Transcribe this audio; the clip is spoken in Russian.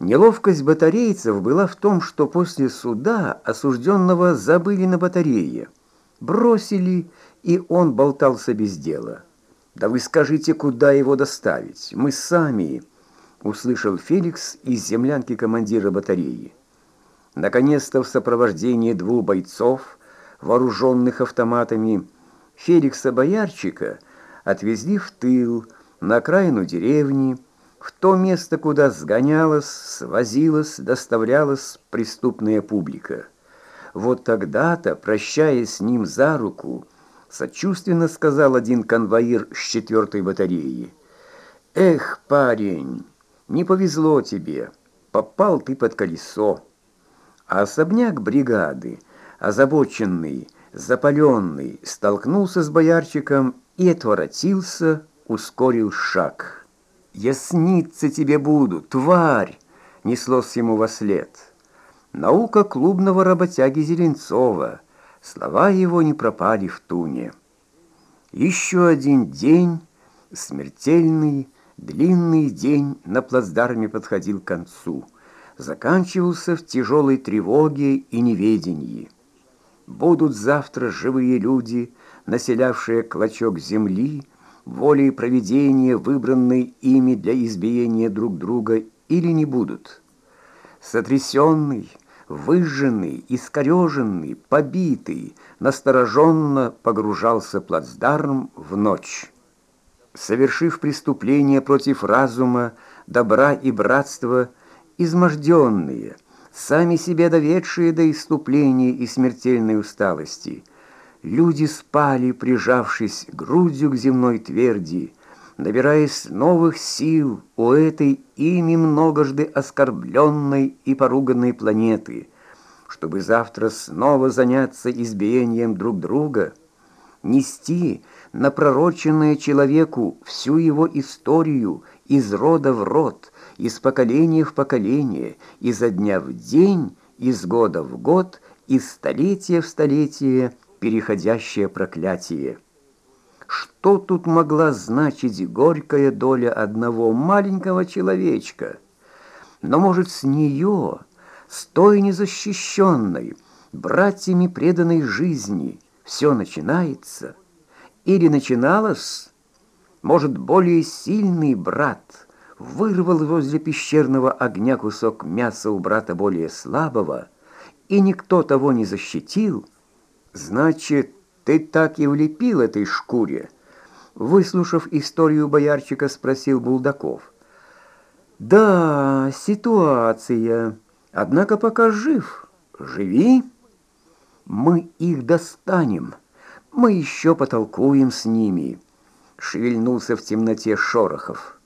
Неловкость батарейцев была в том, что после суда осужденного забыли на батарее. Бросили, и он болтался без дела. «Да вы скажите, куда его доставить? Мы сами...» Услышал Феликс из землянки командира батареи. Наконец-то в сопровождении двух бойцов, вооруженных автоматами, Феликса Боярчика отвезли в тыл, на окраину деревни, в то место, куда сгонялась, свозилась, доставлялась преступная публика. Вот тогда-то, прощаясь с ним за руку, сочувственно сказал один конвоир с четвертой батареи. «Эх, парень, не повезло тебе, попал ты под колесо». А особняк бригады, озабоченный, запаленный, столкнулся с боярчиком и отворотился, ускорил шаг. «Ясниться тебе буду, тварь!» — неслось ему во след. Наука клубного работяги Зеленцова. Слова его не пропали в туне. Еще один день, смертельный, длинный день на плацдарме подходил к концу. Заканчивался в тяжелой тревоге и неведении. Будут завтра живые люди, населявшие клочок земли, волей проведения, выбранной ими для избиения друг друга, или не будут. Сотрясенный, выжженный, искореженный, побитый, настороженно погружался плацдарм в ночь. Совершив преступление против разума, добра и братства, изможденные, сами себе доведшие до иступления и смертельной усталости – Люди спали, прижавшись грудью к земной тверди, набираясь новых сил у этой ими многожды оскорбленной и поруганной планеты, чтобы завтра снова заняться избиением друг друга, нести напророченное человеку всю его историю из рода в род, из поколения в поколение, изо дня в день, из года в год, из столетия в столетие, переходящее проклятие. Что тут могла значить горькая доля одного маленького человечка? Но, может, с нее, с той незащищенной, братьями преданной жизни, все начинается? Или начиналось? Может, более сильный брат вырвал возле пещерного огня кусок мяса у брата более слабого, и никто того не защитил, «Значит, ты так и влепил этой шкуре?» Выслушав историю боярчика, спросил Булдаков. «Да, ситуация. Однако пока жив. Живи. Мы их достанем. Мы еще потолкуем с ними». Шевельнулся в темноте Шорохов.